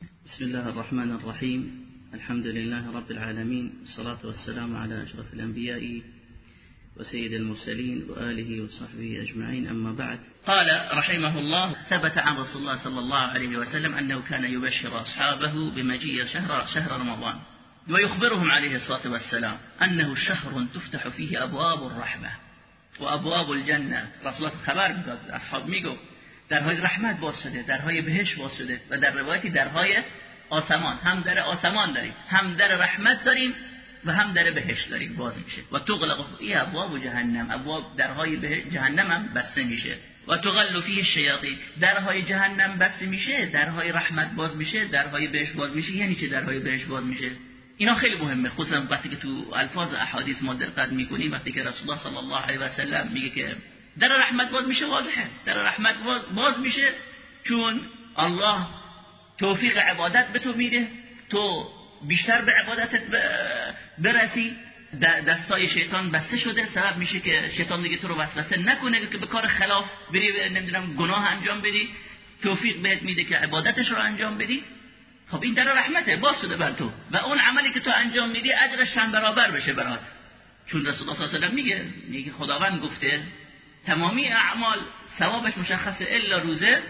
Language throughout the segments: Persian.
بسم الله الرحمن الرحيم. الحمد لله رب العالمين. والصلاة والسلام على أشرف الأنبياء وسيد المرسلين وآله وصحبه أجمعين. أما بعد قال رحمه الله ثبت عن رسول الله صلى الله عليه وسلم أنه كان يبشر أصحابه بمجيء شهر, شهر رمضان ويخبرهم عليه الصلاة والسلام أنه شهر تفتح فيه أبواب الرحمة وأبواب الجنة. رسول الله خبر أصحاب میگو درهای رحمت باز شده درهای بهش باز شده و در روایتی درهای آسمان هم در آسمان داریم هم در رحمت داریم و هم در بهش داریم باز میشه. و تغلق ای ابواب جهنم ابواب درهای جهنم هم بسته میشه. و تغل فیه الشیاطین درهای جهنم بسته میشه درهای رحمت باز میشه درهای بهش باز میشه یعنی چه درهای بهش باز میشه؟ اینا خیلی مهمه خصوصا وقتی که تو الفاظ احادیث ما دقت می‌کنیم وقتی که رسول الله صلی الله علیه و سلم میگه که در رحمت باز میشه واضحه. در رحمت باز, باز میشه چون الله توفیق عبادت به تو میده. تو بیشتر به عبادتت برسی. دستای شیطان بسته شده. سبب میشه که شیطان دیگه تو رو وسوسه نکنه که به کار خلاف بری نمی‌دونم گناه انجام بدی. توفیق بهت میده که عبادتش رو انجام بدی. خب این در رحمته. باز شده بر تو. و اون عملی که تو انجام میدی اجرش چند برابر بشه برات. چون رسول الله صلی الله علیه و میگه میگه خداوند گفته تمامی اعمال ثوابش مشخصه الا روزه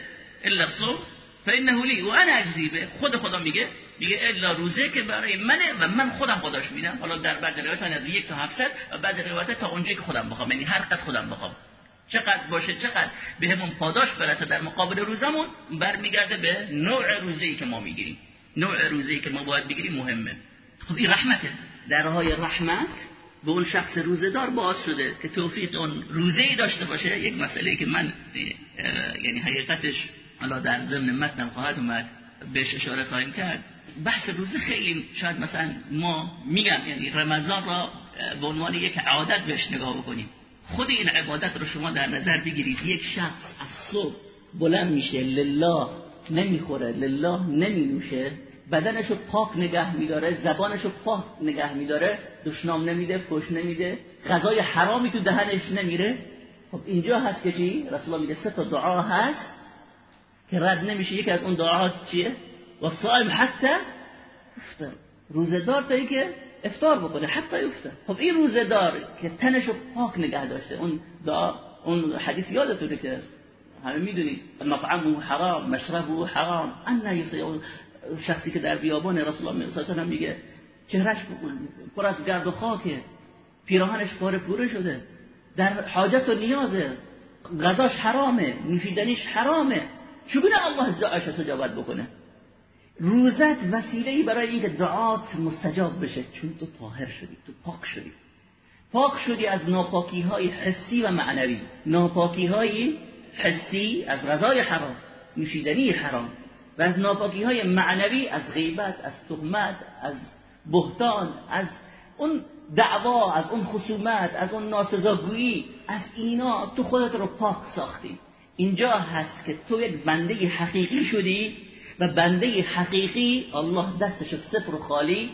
الا صوم فانه لی و انا اجزی خود خدا میگه میگه الا روزه که برای منه و من خودم خداش میدم حالا در بعض روایت از یک تا 700 و بعض روایت تا اونجایی که خودم بخوام. یعنی هر قد خودم بخوام. چقدر باشه چقدر. بهمون پاداش برسه در مقابل روزمون برمیگرده به نوع روزی که ما می‌گیریم. نوع روزی که ما باید بگیریم مهمه. خب این رحمته. درهای رحمت به اون شخص روزدار باز شده که توفیق اون روزه ای داشته باشه یک مسئله که من یعنی حقیقتش حالا در ضمن متنم خواهد اومد بهش اشاره خواهیم کرد. بحث روزه خیلی شاید مثلا ما میگم یعنی رمضان را به عنوان یک عادت بهش نگاه بکنیم. خود این عبادت رو شما در نظر بگیرید. یک شخص از صبح بلند میشه لله نمی‌خوره لله بدنشو پاک نگه میداره زبانشو پاک نگه میداره دشنام نمیده فوش نمیده غذای حرامی تو دهنش نمیره. خب اینجا هست که چی؟ رسول الله میگه سه تا دعا هست که رد نمیشه. یکی از اون دعاها چیه؟ و صائم حتی افطر روزدار تا که افتار بکنه حتی افطر خب این روزدار که تنشو پاک نگه داشته. اون دعا اون حدیث یادتونه که همه می‌دونید مطعمه حرام مشربه حرام. ان شخصی که در بیابان رسول الله صلی الله میگه چهرش پر از گرد و خاکه. پیراهنش پاره پوره شده. در حاجت و نیازه غذاش حرامه نوشیدنیش حرامه. چگونه الله دعاش استجابت بکنه؟ روزت وسیله برای اینکه دعات مستجاب بشه. چون تو طاهر شدی تو پاک شدی. پاک شدی از ناپاکی های حسی و معنوی. ناپاکی های حسی از غذای حرام. نوشیدنی حرام. و از ناپاکی های معنوی از غیبت از تهمت از بهتان از اون دعوا از اون خصومت از اون ناسزاگویی از اینا تو خودت رو پاک ساختی. اینجا هست که تو یک بنده حقیقی شدی و بنده حقیقی الله دستش صفر و خالی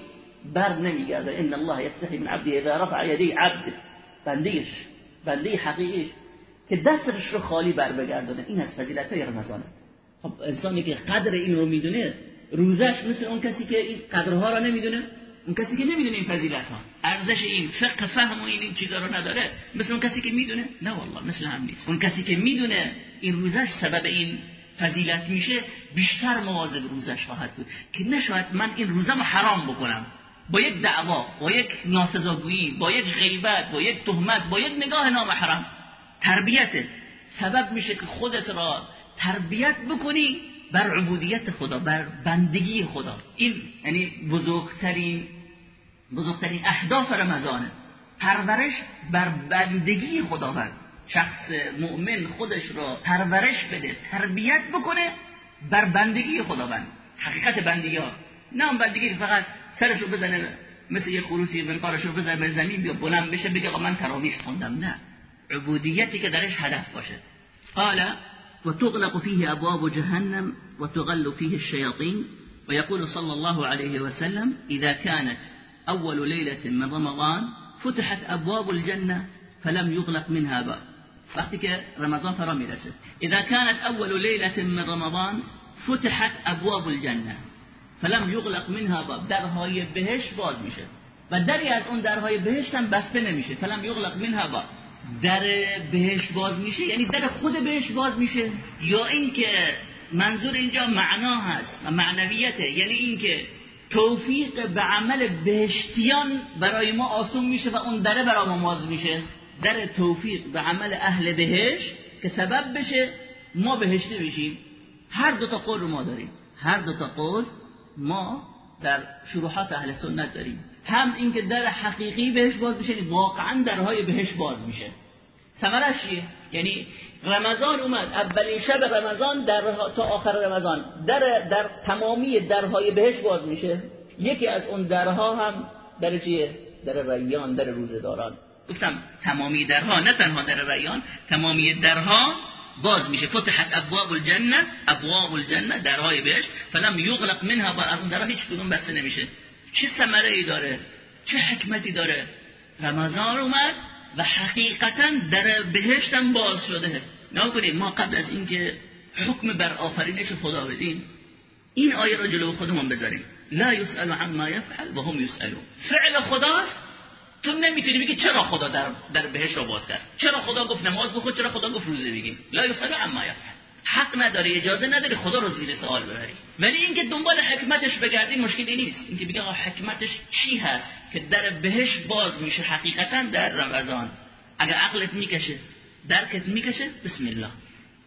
بر نمیگرده. ان الله یستحی من عبده اذا رفع یدی عبد بندهش بنده حقیقیش که دستش رو خالی بر بگردونه. این از فضیلت های رمضانه. خب انسانی که قدر این رو می‌دونه روزش مثل اون کسی که این قدرها رو نمی‌دونه. اون کسی که نمی‌دونه این فضیلت ها ارزش این فقه فهم و این, این چیزا رو نداره. مثل اون کسی که می‌دونه نه والله مثل هم نیست. اون کسی که می‌دونه این روزش سبب این فضیلت میشه بیشتر مواظب روزش خواهد بود. که نشاید من این روزم حرام بکنم. با یک دعوا با یک ناسزاگویی با یک غیبت با یک تهمت با یک نگاه نامحرم. تربیت سبب میشه که خودت را تربیت بکنی بر عبودیت خدا بر بندگی خدا. این یعنی بزرگترین بزرگترین اهداف رمضانه پرورش بر بندگی خداوند شخص مؤمن خودش را پرورش بده تربیت بکنه بر بندگی خداوند حقیقت بندگی ها. نه بندگی فقط سرش رو بزنه مثل یه خروسی منقارش رو بزنه به زمین بیا بلند بشه بگه من تراویح خوندم. نه. عبودیتی که درش هدف باشه. قال وتغلق فيه أبواب جهنم وتغل فيه الشياطين. ويقول صلى الله عليه وسلم إذا كانت أول ليلة من رمضان فتحت أبواب الجنة فلم يغلق منها باب. که رمضان فرا میرسه إذا كانت أول ليلة من رمضان فتحت أبواب الجنة فلم یغلق منها باب. درهای بهشت باز میشه. و دری از اون درهای بهشت هم بسته نمیشه. فلم یغلق منها باب. در بهشت باز میشه؟ یعنی در خود بهشت باز میشه؟ یا اینکه منظور اینجا معنا هست و معنویته. یعنی اینکه توفیق به عمل بهشتیان برای ما آسون میشه و اون دره برای ما باز میشه. در توفیق به عمل اهل بهشت که سبب بشه ما بهشته بشیم. هر دو تا قول رو ما داریم. هر دو تا قول ما در شروحات اهل سنت داریم. هم اینکه در حقیقی بهش باز میشه یعنی واقعا درهای بهش باز میشه. ثمرش چیه؟ یعنی رمضان اومد اولین شب رمضان در تا آخر رمضان. در در تمامی درهای بهش باز میشه. یکی از اون درها هم در چیه؟ در ریان در روزداران گفتم تمامی درها نه تنها در ریان تمامی درها باز میشه. فتحت ابواب الجنه ابواب الجنه درهای بهش. فلم یغلق منها با اون درها هیچ کدوم بسته نمیشه. چه ثمره ای داره؟ چه حکمتی داره؟ رمضان اومد و حقیقتا در بهشتم باز شده. کنید ما قبل از اینکه حکم بر آفرینش خدا بدیم این آیه را جلو خودمون بذاریم. لا یسأل عما یفعل و هم یسألون. فعل خداست؟ تو نمی‌تونی بگی چرا خدا در, در بهشت را باز کرد؟ چرا خدا گفت نماز بخود چرا خدا گفت روزه بگیم؟ لا یسأل عما یفعل. حق نداری اجازه نداری خدا رو زیر سوال ببری. ولی اینکه دنبال حکمتش بگردی مشکلی نیست. اینکه بگه حکمتش چی هست که در بهش باز میشه حقیقتا در رمضان. اگر عقلت می‌کشه درکت می‌کشه بسم الله.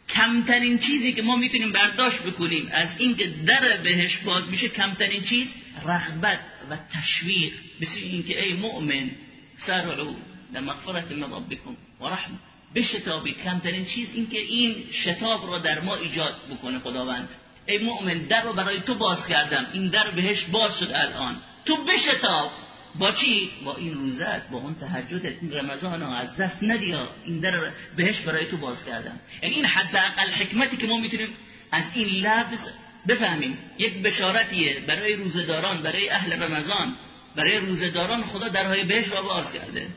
کمترین چیزی که ما می‌تونیم برداشت بکنیم از اینکه در بهش باز میشه کمترین چیز رغبت و تشویق. مثل اینکه ای مؤمن سرعو لمغفرت من ربکم و رحمه بشتابید کمترین چیز اینکه این شتاب را در ما ایجاد بکنه خداوند. ای مؤمن در رو برای تو باز کردم. این در بهش باز شد الان. تو بشتاب با چی؟ با این روزت با اون تهجدت. این رمضان ها از دست ندیا این در بهش برای تو باز کردم. یعنی این حداقل حکمتی که ما می‌تونیم از این لفظ بفهمیم. یک بشارتیه برای روزداران برای اهل رمضان. برای روزداران خدا درهای بهش را باز کرده.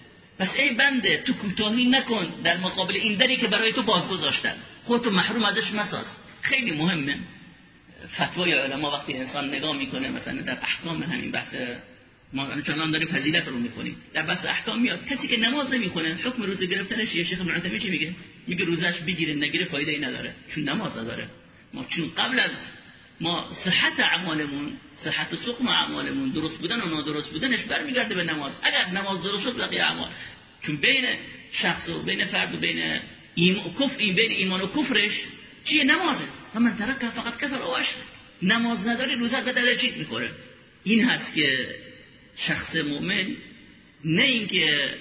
پس ای بنده تو کوتاهی نکن در مقابل این دری که برای تو باز گذاشتن. خودتو محروم ازش مساز. خیلی مهمه. فتوای علما وقتی انسان نگاه می‌کنه مثلا در احکام همین بحث ما چنان داریم فضیلت رو می‌کنیم در بحث احکام میاد. کسی که نماز نمی‌خونه حکم روزه گرفتنش یه شیخ معتمی چی میگه؟ میگه روزش بگیره نگیره فایده ای نداره. چون نماز نداره. ما چون قبل از ما صحت اعمالمون صحت و سقم اعمالمون درست بودن و نادرست بودنش برمیگرده به نماز. اگر نماز درست شد بقیه اعمال. چون بین شخص و بین فرد و بین ایمان و کفر بین ایمان و کفرش چیه؟ نمازه. و من ترک فقط کفر و نماز نداری روزت به چیز می‌خوره این هست که شخص مؤمن نه اینکه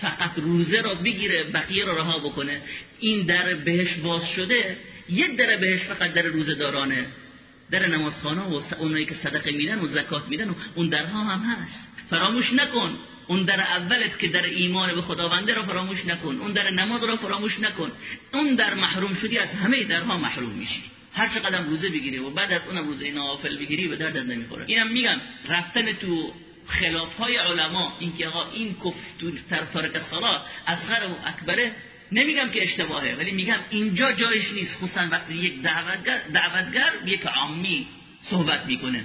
فقط روزه را بگیره بقیه را رها بکنه. این در بهش باز شده یک در بهش فقط در روزه دارانه در نمازخانه و اونایی که صدقه میدن و زکات میدن و اون درها هم هست. فراموش نکن. اون در اولت که در ایمان به خداونده را فراموش نکن. اون در نماز را فراموش نکن. اون در محروم شدی از همه درها محروم میشی. هر چقدر روزه بگیری و بعد از اونم روزه نوافل بگیری به دردت نمی‌خوره. اینم میگم رفتن تو خلاف های علما اینکه آقا این کفر تر تارک صلات اصغر و اکبره نمیگم که اشتباهه ولی میگم اینجا جایش نیست. خصوصا وقتی یک دعوتگر, دعوتگر یک عامی صحبت می‌کنه.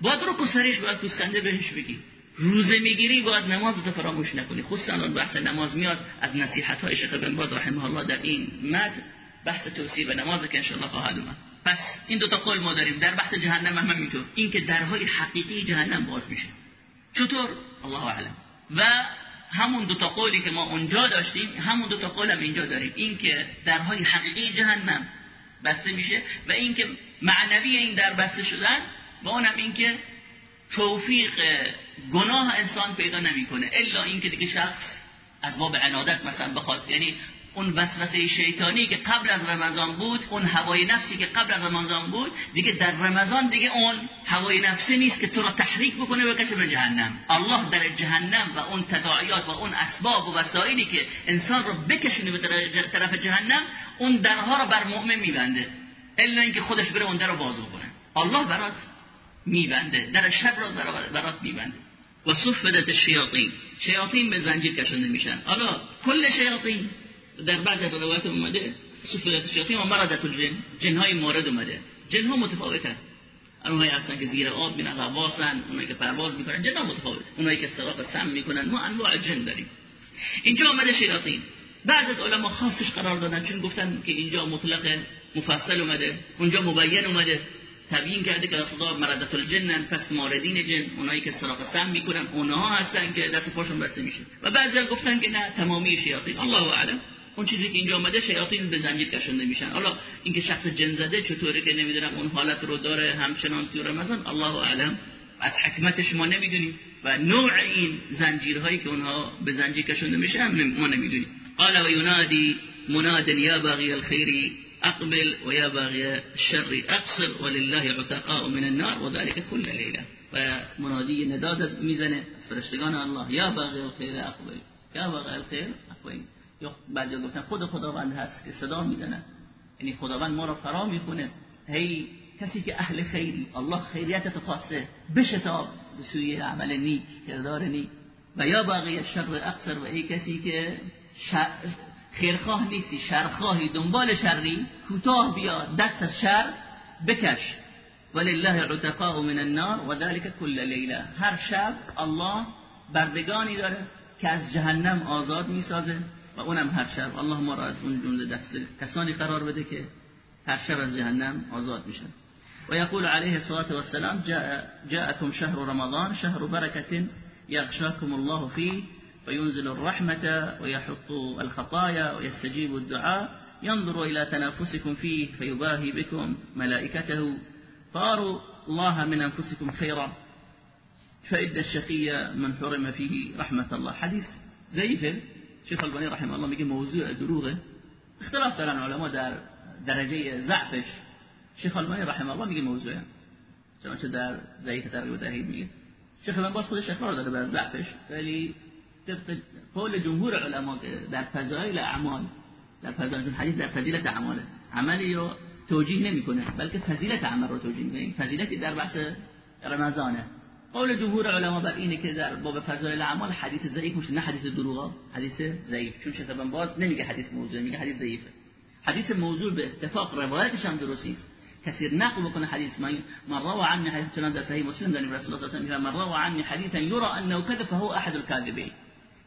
باید رو کسرش باید کسکنده بهش بگی. روزه می‌گیری باید نماز رو فراموش نکنی. خصوصا اون بحث نماز میاد از نصیحت های شیخ بن باز رحمه الله در این مد بحث توصیه به نماز که انشاءالله خواهد اومد. پس این دو تا قول ما داریم. در بحث جهنم هم اینطور این که درهای حقیقی جهنم باز میشه. چطور؟ الله اعلم. و همون دو تا قولی که ما اونجا داشتیم همون دو تا قول هم اینجا داریم. این که درهای حقیقی جهنم بسته میشه و این که معنوی این در بسته شدن و اونم این که توفیق گناه انسان پیدا نمی‌کنه. الا اینکه دیگه شخص از باب عنادت مثلا بخواد یعنی اون وسوسه شیطانی که قبل از رمضان بود اون هوای نفسی که قبل از رمضان بود دیگه در رمضان دیگه اون هوای نفسی نیست که تو را تحریک بکنه بکشه به جهنم. الله در جهنم و اون تداعیات و اون اسباب و وسایلی که انسان رو بکشونه به طرف جهنم اون درها رو بر مؤمن میبنده. الا اینکه خودش بره اون در رو باز بکنه الله برات میبنده. در شب را برات میبنده. و صفدت الشیاطین شیاطین به زنجیر کشنده میشن. حالا کل شیاطین در بعض از روایات اومده صفات شیاطین و مرضت الجن جن های مورد اومده. جن ها متفاوتن اونایی هستن که زیر آب میرن غواصن اونایی که پرواز می‌کنن جدا متفاوت. اونایی که استراق سم می‌کنن ما انواع جن داریم. اینجا آمده شیاطین. بعد از علما خاصش قرار دادن چون گفتن که اینجا مطلق مفصل اومده اونجا مبین اومده. تبیین کرده که رسول مردت الجن پس ماردین جن اونایی که سراغ سم می‌کنن اونها هستن که دست پاشون بسته میشه. و بعضی گفتن که نه تمامی شیاطین. الله اعلم. اون چیزی که اینجا آمده شیاطین به زنجیر کشنده میشن. حالا اینکه شخص جن زده چطوره که نمی‌دونم اون حالت رو داره همچنان تو رمضان الله اعلم. از حکمتش ما نمی‌دونیم و نوع این زنجیرهایی که اونها به زنجیر کشنده میشن ما نمی‌دونیم. قال و ینادی مناد یا باغی الخیر اقبل و یا باغی الشر اقصر ولله عتقاء من النار وذلك كل لیله. و منادی نداد می‌زنه فرشتگان الله. یا باغی الخیر اقبل. یا باغی الخیر اقبل. یا بعضی گفتن خود خداوند هست که صدا می‌زنه یعنی خداوند ما را فرا می‌خونه. هی کسی که اهل خیری الله خیریت تو خواسته بشتاب به سوی عمل نیک کردار نیک. و یا باقی شر اکثر و ای کسی که خیرخواه نیستی شرخواهی دنبال شری کوتاه بیا دست از شر بکش. ولله عتقاء من النار و ذلك كل لیله. هر شب الله بردگانی داره که از جهنم آزاد می‌سازه. و اونم هر شب. الله ما را از اون جمله دست کسانی قرار بده که هر شب از جهنم آزاد میشن. و یقول علیه الصلاة والسلام جاء جاءكم شهر رمضان شهر بركة يغشاكم الله فيه وينزل الرحمة ويحط الخطايا ويستجيب الدعاء. ينظر إلى تنافسكم فيه فيباهي بكم ملائكته فاروا الله من أنفسكم خيرا فإد الشقي من حرم فيه رحمة الله. حديث ضعیفه. شیخ البانی رحمه الله میگه موضوع دروغه. اختلاف دارن علما در درجه ضعفش. شیخ البانی رحمه الله میگه موضوعه. چنانچه در ضعیف و ترهیب میگه. شیخ البانی باز خودش اقرار داره بر ضعفش. ولی طبق قول جمهور علما در فضایل اعمال در فضایل حدیث در فضیلت اعماله عملی رو توجیه نمی‌کنه بلکه فضیلت عمل رو توجیه می‌کنه. فضیلتی در بحث رمضانه. قول جمهور علما بر اینه که در باب فضایل اعمال حدیث ضعیف میشه نه حدیث دروغا حدیث ضعیف. چون شیخ باز نمیگه حدیث موضوع میگه حدیث ضعیفه. حدیث موضوع به اتفاق روایتش هم درست نیست. کثیر نقل بکنه حدیث من من روى عني حديث چنان در صحیح مسلم داریم رسول الله صلی الله علیه و من روى عني حدیثا یرى انه كذب فهو احد الكاذبين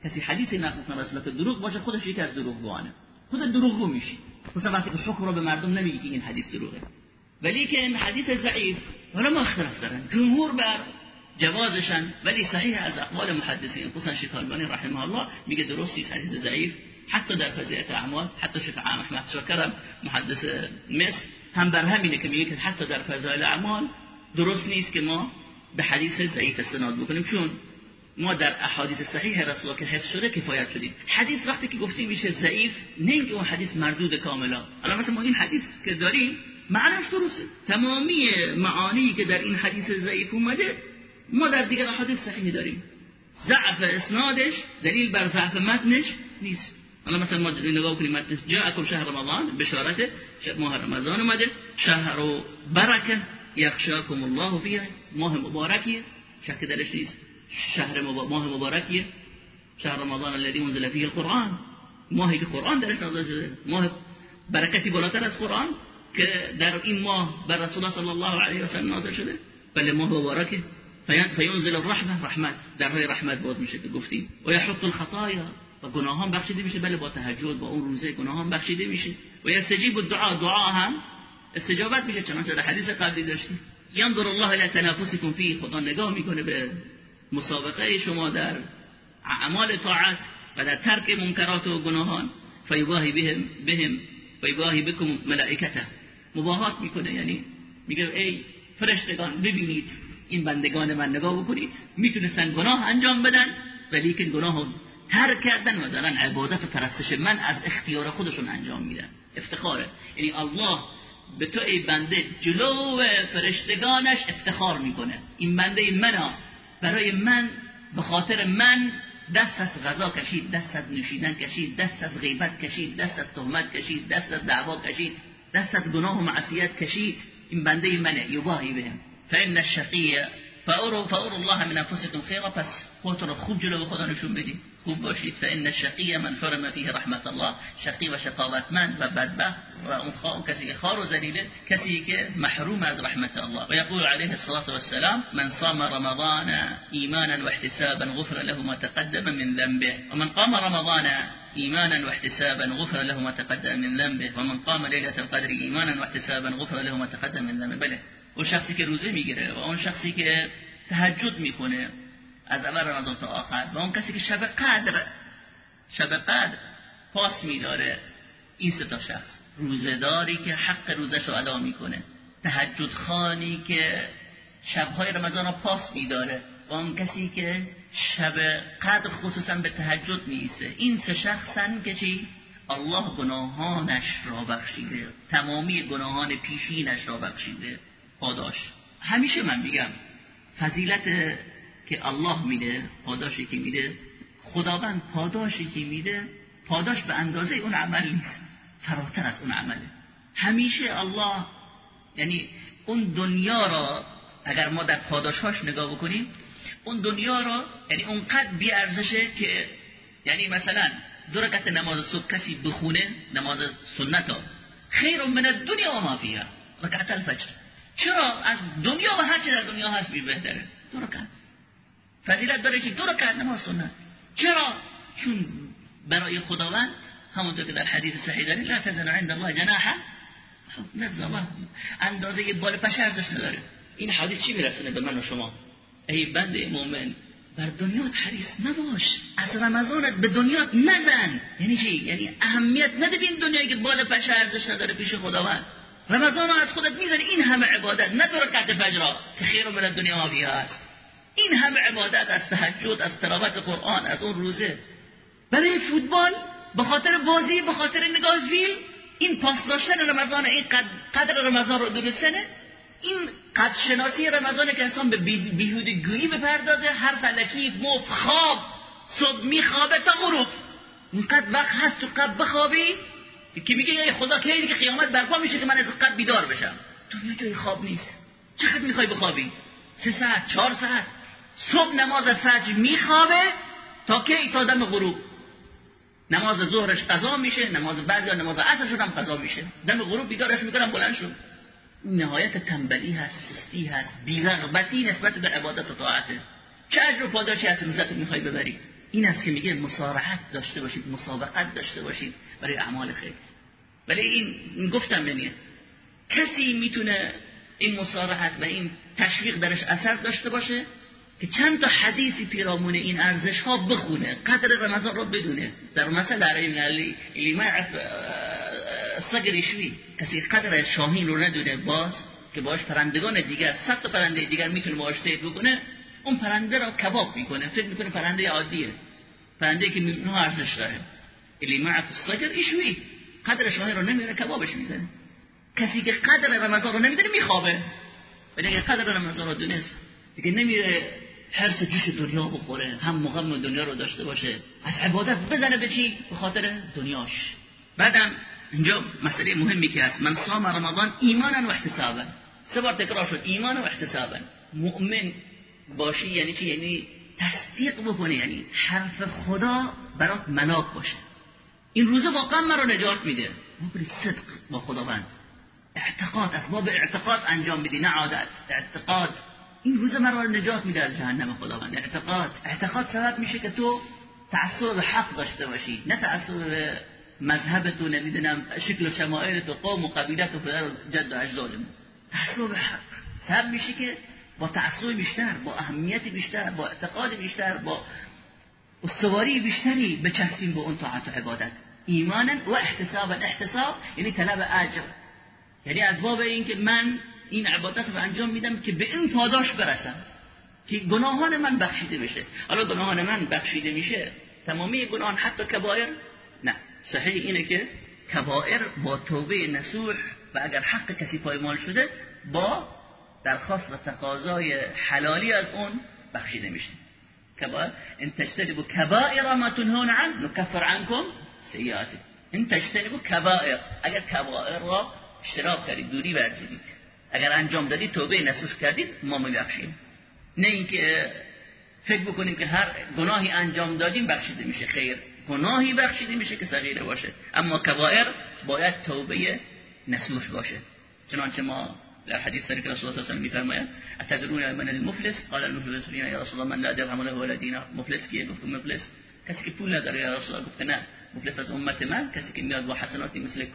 کسی حدیث نقل کنه رسول الله دروغ باشه خودش یکی از دروغگوانه. خود دروغگو میشه. مثلا وقتی که حکم رو به مردم نمیگی که این حدیث دروغه. ولی که این حدیث ضعیف ولی ما اختلاف دارن جمهور بر جوازشن. ولی صحیح از اقوال محدثین خصوصا شیخ البانی رحمه الله میگه درستی حدیث ضعیف حتی در فضیلت اعمال حتی شیخ احمد شاکر محدث مصر هم بر همینه که میگه حتی در فضایل اعمال درست نیست که ما به حدیث ضعیف استناد بکنیم. چون ما در احادیث صحیح رسول که حفظ شده کفایت شدیم. حدیث وقتی که گفتیم میشه ضعیف نه اینکه اون حدیث مردود کاملا. الان مثلا ما این حدیث که داریم معناش درسته. تمامی معانی که در این حدیث ضعیف اومده ما در دیگر احادیث صحیح داریم. ضعف اسنادش دلیل بر ضعف متنش نیست. حالا مثلا ما نگاه کنیم متن جاءکم شهر رمضان بشارت ماه رمضان اومده. شهر برکه یخشاکم الله فیه. ماه مبارکیه. شک درش نیست. شهر ماه مبارکیه. شهر رمضان الذي انزل فيه القرآن. ماهی که قرآن درش نازل شده. ماه برکتی بالاتر از قرآن که در این ماه بر رسول الله صلی الله علیه و سلم نازل شده. بله ماه مبارکه. فینزل الرحمه رحمت. در راه رحمت باز میشه که گفتیم. و یحط الخطایا. و گناهان بخشیده میشه. بله با تهجد با اون روزه گناهان بخشیده میشه. و یستجیب الدعاء دعا هم استجابت میشه. چنانچه در حدیث قبلی داشتیم. ينظر الله الى تنافسكم فيه خدا نگاه می‌کنه به مسابقه شما در اعمال طاعت و در ترک منکرات و گناهان. فیباهی بهم بهم فیباهی بكم ملائکته. مباهات می‌کنه. یعنی میگه ای فرشتگان ببینید. این بندگان من نگاه بکنید می‌تونستن گناه انجام بدن ولی که گناه ترک کردن و دارن عبادت و پرستش من از اختیار خودشون انجام میدن. افتخاره. یعنی الله به تو ای بنده جلو فرشتگانش افتخار می‌کنه. این بنده منو برای من به خاطر من دست از غذا کشید دست از نوشیدن کشید دست از غیبت کشید دست از تهمت کشید دست از دعوا کشید دست از گناه و معصیت کشید. این بنده منه. یباهی بهم. فإن الشقی فاورو فاور الله من أنفسكم خیرا پس خودتون رو خوب جلو خدا نشون فإن الشقی من حرم فيه رحمت الله. شقی و شقاوتمند و بدبخت و خار و که محروم از رحمت الله. و یقول عليه الصلاة والسلام من صام رمضان ایمانا واحتسابا غفر له ما تقدم من ذنبه. ومن قام رمضان إيمانا واحتسابا غفر له ما تقدم من ذنبه. ومن قام ليلة القدر إيمانا واحتسابا غفر له ما تقدم من ذنبه. اون شخصی که روزه می‌گیره و اون شخصی که تهجد می‌کنه از اول رمضان تا آخر و اون کسی که شب قدر شب قدر پاس میداره این سه تا شخص روزداری که حق روزش رو ادا می‌کنه. تهجد خانی که شبهای رمضان رو پاس میداره و اون کسی که شب قدر خصوصا به تهجد میسه این سه شخصن که چی؟ الله گناهانش را بخشیده تمامی گناهان پیشینش را بخشیده. پاداش. همیشه من میگم فضیلت که الله میده پاداشی که میده خداوند پاداشی که میده پاداش به اندازه اون عمل نیست فراتر از اون عمله. همیشه الله یعنی اون دنیا را اگر ما در پاداشهاش نگاه بکنیم اون دنیا را یعنی اونقدر بی ارزشه که یعنی مثلا دو نماز صبح کسی بخونه نماز سنت ها خیر من الدنیا و ما فیها رکعت الفجر. چرا از دنیا و هر چی در دنیا هست بی بهتره؟ دو رکعت. فضیلت داره که دو رکعت نماز سنت. چرا؟ چون برای خداوند همونطور که در حدیث صحیح داره لا تزن عند الله جناحه نزد الله. اندازه بال پشه ارزش نداره. این حدیث چی میرسونه به من و شما؟ ای بنده مؤمن بر دنیا حریص نباش. از رمضانت به دنیا نزن. یعنی چی؟ یعنی اهمیت نده به این دنیایی که بال پشه ارزش نداره پیش خداوند. رمضان از خودت می‌زنی این همه عبادت نه دو رکعت فجر که خیر من دنیا ما هست این همه عبادت از تهجد از تلاوت قرآن از اون روزه. برای فوتبال به خاطر بازی به خاطر نگاه فیلم این پاس داشتن رمضان این قدر رمضان رو درستنه. این قد شناسی رمضان که انسان به بیهوده گویی بپردازه هر فلکی مفت خواب صبح میخوابه تا غروب. اینقدر وقت هست تو قبل بخوابی که میگه خدا کی که قیامت برپا میشه که من از قبل بیدار بشم؟ تو جای خواب نیست. چقدر می‌خوای بخوابی؟ سه ساعت چهار ساعت. صبح نماز فجر میخوابه تا کی؟ تا دم غروب. نماز ظهرش قضا میشه نماز بعد یا نماز عصرش هم قضا میشه. دم غروب بیدارش می‌کنم بلند شد نهایت تنبلی هست سستی هست بیرغبتی نسبت به عبادت و طاعته. چه اجر و پاداشی از روزت می‌خوای ببری؟ این است که میگه مسارحت داشته باشید مسابقت داشته باشید برای اعمال خیر. ولی این گفتم بنید کسی می‌تونه این مسارحت و این تشویق درش اثر داشته باشه که چند تا حدیثی پیرامون این ارزش ها بخونه قدر رمضان رو بدونه. در مثل علی علی صگر شوی. کسی قدر شاهین رو ندونه باز که باش پرندگان دیگر صد تا پرنده دیگر می‌تونه باش سید بکنه اون پرنده را کباب می‌کنه فکر می‌کنه پرنده عادیه. پرنده که نه ارزش داره. الی معف الصجر ایشوی قدر شاهین رو نمیره کبابش می‌زنه. کسی که قدر رمضان رو نمی‌دونه میخوابه. ولی اگه قدر رمضان رو دونست دیگه نمیره حرس جوش دنیا بخوره. هم مقام دنیا رو داشته باشه. از عبادت بزنه به چی؟ به خاطر دنیاش. بعدم اینجا مسئله مهمی که هست. من صام رمضان ایمانا و احتسابا. سه بار تکرار شد. ایمان و احتسابا. مؤمن باشی یعنی چی؟ یعنی تصدیق بکنه یعنی حرف خدا برات ملاک باشه. این روزه واقعا من نجات میده. بکنی صدق با خداوند. اعتقاد اسباب اعتقاد انجام بدی نه عادت اعتقاد. این روزه من رو نجات میده از جهنم خداوند. اعتقاد. اعتقاد سبب میشه که تو تعصب حق داشته باشی نه تعصب مذهب تو نمی‌دونم شکل و شمائل تو قوم و قبیلت و پدر و جد و اجدادمون. تعصب حق. سبب میشه که با تعصب بیشتر با اهمیت بیشتر با اعتقاد بیشتر با استواری بیشتری بچسبیم به اون طاعت و عبادت. ایمانا و احتسابا. احتساب یعنی طلب اجر. یعنی از باب این که من این عبادت رو انجام میدم که به این پاداش برسم که گناهان من بخشیده بشه. حالا گناهان من بخشیده میشه تمامی گناهان حتی کبایر نه. صحیح اینه که کبائر با توبه نسوح و اگر حق کسی پایمال شده با درخواست و تقاضای حلالی از اون بخشیده میشه. ان تجتنبوا کبائر ما تنهون عنه نكفر عنكم سیئاتکم ان تجتنبوا کبائر. اگر کبائر را اشتراک کردید دوری ورزیدید. اگر انجام دادید توبه نسوح کردید ما میبخشیم. نه اینکه فکر بکنیم که هر گناهی انجام دادیم بخشیده میشه. خیر. گناهی بخشیده میشه که صغیره باشه. اما کبائر باید توبه نسوح باشه. چنانچه ما حدیث سری که رسول الله صلی الله علیه و میفرماید أتدرون من المفلس؟ قال المفلس یا رسول الله. من لا درهم له ولا دینار مفلس. کیه گفت مفلس؟ کسی که پول نداره یا رسول الله. گفت نه مفلس از امت من کسی که میاد با حسناتی مثل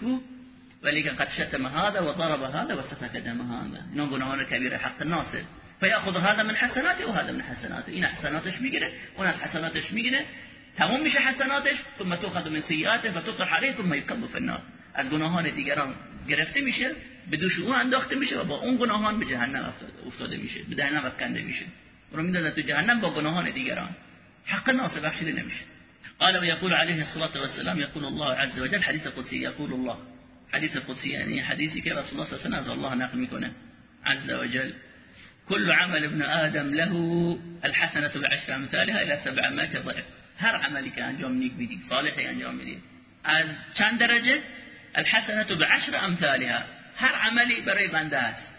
قد شتم هذا و ضرب هذا و سفك دم هذا. اینا گناهان کبیره حق ناصر فیاخذ هذا من حسناته و هذا من حسناته. این حسناتش میگیره اون از حسناتش میگیره تمام میشه حسناتش ثم تؤخذ من سیئاته فتطرح عليه ثم يكب في النار. از گناهان دیگران گرفته میشه به دوش اون انداخته میشه و با اون گناهان به جهنم افتاده میشه به جهنم افکنده میشه. رو میدازن تو جهنم با گناهان دیگران. حق ناس بخشیده نمیشه. قال ويقول عليه الصلاة والسلام يقول الله عز وجل حديث قدسي يقول الله. حديث قدسي يعني حديثي که رسول الله صلى الله عليه وسلم الله نقل می‌کنه. عز وجل كل عمل ابن آدم له الحسنة بعشر أمثالها إلى سبعمائة ضعف. هر عملی که انجام نیک صالحی انجام میدی. از چند درجه؟ الحسنة بعشر امثالها هر عملی برای بنده است.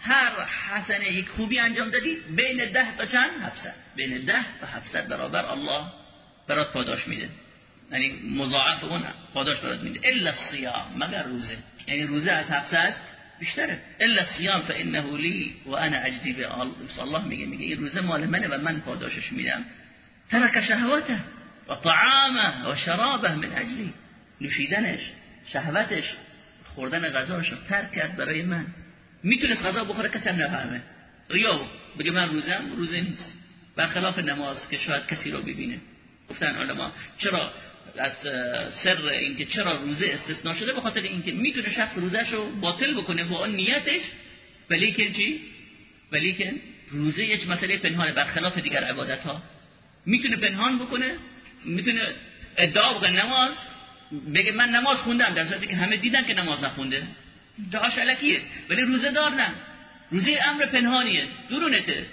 هر حسنه یک خوبی انجام دادی بین ده تا چند؟ هفتصد. بین ده تا هفتصد برابر الله برات پاداش میده. یعنی مضاعف اون پاداش برات میده. الا الصیام مگر روزه. یعنی روزه از هفتصد بیشتره. الا الصيام فانه لی و انا اجزی به الله میگه. میگه این روزه مال منه و من پاداشش میدم. ترک شهواته و طعامه و شرابه من اجلی. نوشیدنش. شهوتش خوردن غذاش ترک کرد برای من. می‌تونست غذا بخوره؟ کسی هم نفهمه. ریا بگه من روزم روزه نیست. برخلاف نماز که شاید کسی رو ببینه. گفتن علما چرا از سر اینکه چرا روزه استثناء شده؟ به خاطر اینکه می‌تونه شخص روزش رو باطل بکنه با اون نیتش ولیکن چی؟ ولیکن روزه یک مسئله پنهانه برخلاف دیگر عبادت ها می‌تونه پنهان بکنه می‌تونه ادعا بکنه نماز بگه من نماز خوندم. در صورتی که همه دیدن که نماز نخونده. دعاش علکیه. ولی روزه دار نه روزه امر پنهانیه. درونته.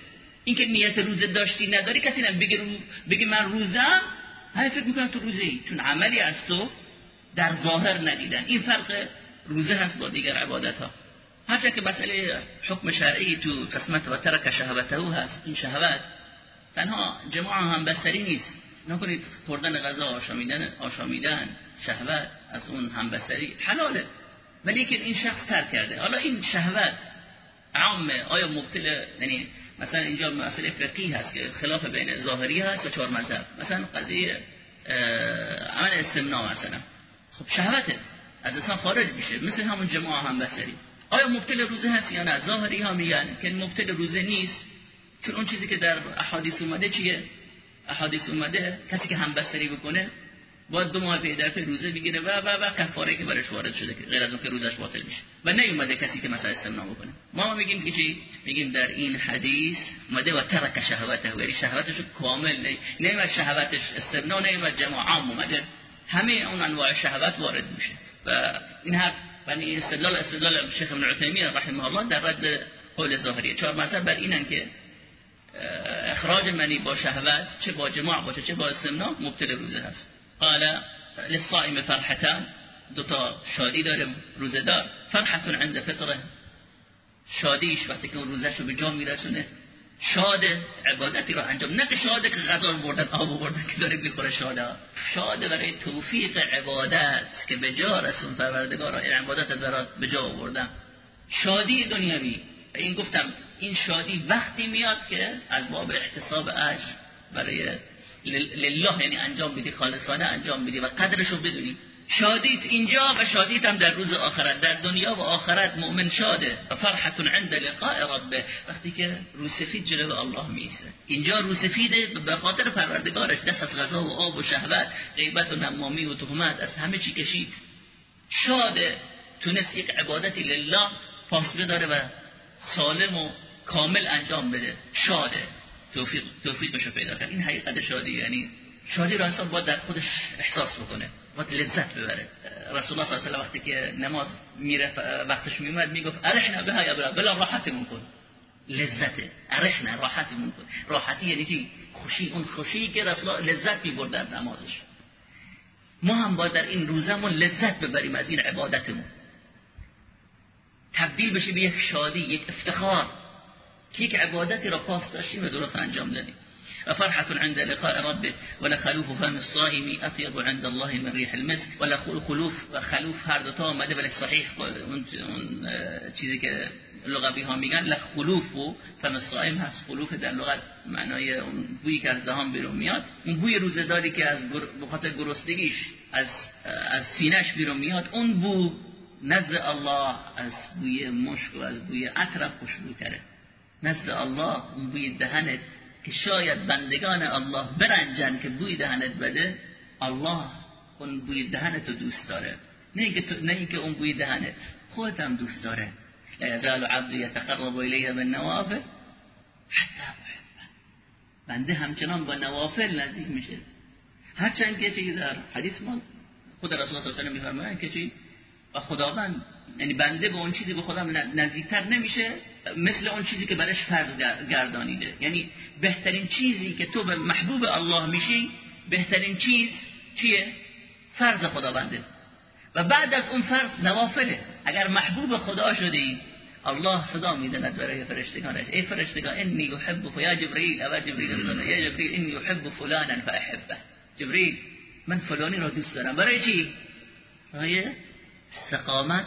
اینکه نیت روزه داشتی نداری کسی نه. بگه, بگه من روزم. همه فکر می‌کنم تو روزه ای چون عملی از تو در ظاهر ندیدن. این فرق روزه هست با دیگر عبادت ها هرچند که مسئله حکم شرعی تو قسمت و ترک شهوته هست. این شهوت تنها جماع هم بستری نیست. نکنید خوردن غذا آشامیدن آشامیدن. شهوت از اون همبستری حلاله. ولی که این شخص ترک کرده. حالا این شهوت عامه آیا مبتل یعنی مثلا اینجا مسئله فقهی هست که خلاف بین ظاهری هست و چهار مذهب؟ مثلا قضیه عمل استمناع مثلا. خب شهوته. از اصلا خارج میشه. مثل همون جماع هم بسری آیا مبتل روزه هست یا نه؟ ظاهری ها میگن که مبتل روزه نیست. چون اون چیزی که در احادیث اومده چیه؟ احادیث اومده کسی که همبستری بکنه باید دو ماه در پی روزه بگیره و و و کفاره که برش وارد شده که غیر از اون که روزش باطل میشه. و نیومده کسی که مثلا استمنا بکنه. ما میگیم که چی؟ میگیم در این حدیث اومده و ترک شهوته. یعنی شهوتش کامل نه نه شهوتش استمنا نه جماع عام اومده. همه اون انواع شهوت وارد میشه. و این هر یعنی استدلال استدلال شیخ ابن عثیمین رحمه الله در رد قول ظاهریه. چهار مذهب بر اینن که اخراج منی با شهوت چه با جماع باشه چه با استمنا مبتل روزه هست. قال للصائم فرحتان. دو تا شادی داره روزه دار. فرحتون عند فطره. شادیش وقتی که روزش رو به جا میرسونه شاد عبادتی رو انجام. نه که شاده که غذا رو بردن آب بردن که داره می‌خوره شاده شاده برای توفیق عبادت که به جا رسون. پروردگار این عبادت برات به جا آوردن. شادی دنیوی این گفتم این شادی وقتی میاد که از باب احتساب اجر برای لله یعنی انجام بدی خالصانه انجام بدی و قدرش رو بدونی. شادیت اینجا و شادیت هم در روز آخرت در دنیا و آخرت مؤمن شاده. و فرحت عند لقاء ربه. وقتی که روسفید جلو الله می‌ایسته اینجا روسفید به خاطر پروردگارش دست از غذا و آب و شهوت غیبت و نمامی و تهمت از همه چی کشید. شاده تونست یک عبادتی لله فاصله داره و سالم و کامل انجام بده. شاده. توفیق توفیقش پیدا کرد. این حقیقت شادی یعنی شادی را انسان باید در خودش احساس بکنه باید لذت ببره. رسول الله صلی الله وقتی که نماز میره وقتش میومد می‌گفت ارحنا بها یا بلا بلا راحتمون کن. لذته. ارحنا راحتمون کن. راحتی یعنی چی؟ خوشی. اون خوشی که رسول الله لذت می‌برد در نمازش. ما هم باید در این روزمون لذت ببریم از این عبادتمون. تبدیل بشه به یک شادی یک افتخار. یک عبادتی را پاس داشتیم و درست انجام دادیم. و فرحة عند لقاء ربه ولخلوف فم الصائم اطيب عند الله من ريح المسك ولا خلوف و خلوف هر دو تا آمده ولی صحیح اون چیزی که لغوی ها میگن لخلوف و فم الصائم هست. خلوف در لغت معنای اون بویی که از دهان بیرون میاد. اون بوی روزداری که از بخاطر گرسنگیش از از سینش بیرون میاد اون بو نزد الله از بوی مشک و از بوی عطر خوشبوتره نزد الله اون بوی دهنت که شاید بندگان الله برنجن که بوی دهنت بده الله اون بوی دهنت رو دوست داره. نه اینکه نه اینکه اون بوی دهنت خودت هم دوست داره. لا یزال عبد یتقرب الی بالنوافل حتی بنده همچنان با نوافل نزدیک میشه. هرچند که چیزی در حدیث ما خود رسول الله صلی الله علیه و که چی؟ خداوند یعنی بنده به اون چیزی به خدا نزدیکتر نمیشه مثل اون چیزی که برش فرض گردانیده. یعنی بهترین چیزی که تو به محبوب الله میشی بهترین چیز چیه؟ فرض خداونده. و بعد از اون فرض نوافله. اگر محبوب خدا شدی الله صدا میدند برای فرشتگانش. ای فرشتگان انی احب یا جبرئیل او جبرئیل صدا یا جبرئیل انی احب فلانا فاحبه. جبرئیل من فلانی را دوست دارم. برای چی؟ برای استقامت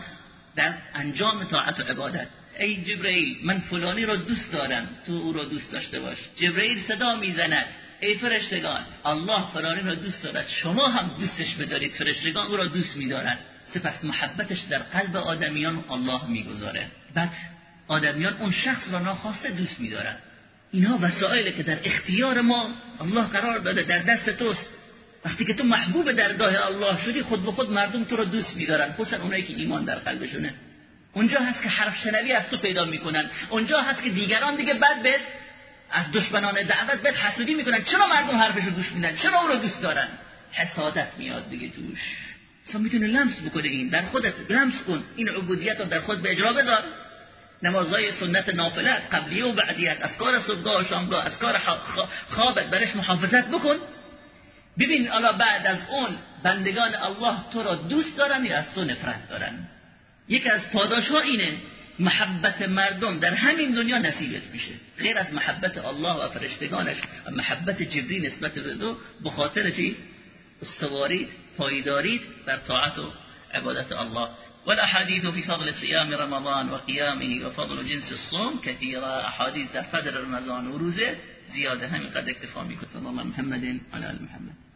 در انجام طاعت و عبادت. ای جبرئیل من فلانی را دوست دارم. تو او را دوست داشته باش. جبرئیل صدا می‌زند. ای فرشتگان الله فلانی را دوست دارد. شما هم دوستش بدارید. فرشتگان او را دوست میدارند. سپس محبتش در قلب آدمیان الله می‌گذاره. بعد آدمیان اون شخص را ناخواسته دوست میدارند اینها وسائلی که در اختیار ما الله قرار داده در دست توست. وقتی که تو محبوب درگاه الله شدی خود به خود مردم تو رو دوست میدارن. خصوصا اونایی که ایمان در قلبشونه. اونجا هست که حرف شنوی از تو پیدا می‌کنن. اونجا هست که دیگران دیگه بعد بهت از دشمنان دعوت بهت حسودی می‌کنن. چرا مردم حرفش رو گوش میدن؟ چرا او رو دوست دارن؟ حسادت میاد دیگه توش. تو می‌تونه لمس بکنه این. در خودت لمس کن. این عبودیت رو در خود به اجرا بذار نمازهای سنت نافله قبلیه و بعدیت از کار صبحگاه و شامگاه از کار خوابت برش محافظت بکن. ببین حالا بعد از اون بندگان الله تو را دوست دارن یا از تو نفرت دارن؟ یکی از پاداش ها اینه محبت مردم در همین دنیا نصیبت میشه. غیر از محبت الله و فرشتگانش و محبت جبری نسبت به تو بخاطر چی؟ استواری پایدارید در طاعت و عبادت الله. والاحاديث في فضل صيام رمضان وقيامه وفضل جنس الصوم كثيرة احادیث در فضل رمضان و روزه زیاده. همین قد اکتفا می‌کنه محمد علی محمد.